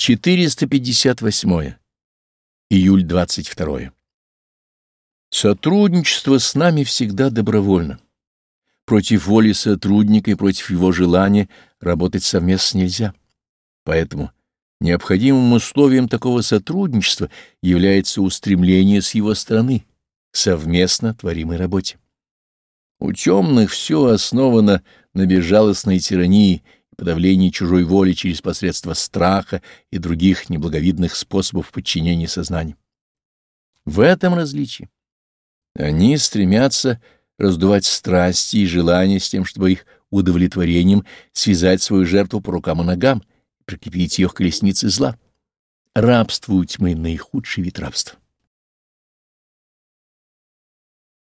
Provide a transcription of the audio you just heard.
458. Июль 22. Сотрудничество с нами всегда добровольно. Против воли сотрудника и против его желания работать совместно нельзя. Поэтому необходимым условием такого сотрудничества является устремление с его стороны к совместно творимой работе. У темных все основано на безжалостной тирании подавлении чужой воли через посредство страха и других неблаговидных способов подчинения сознанию. В этом различие. Они стремятся раздувать страсти и желания с тем, чтобы их удовлетворением связать свою жертву по рукам и ногам, прикрепить ее к колеснице зла. Рабство у тьмы — наихудший вид рабства.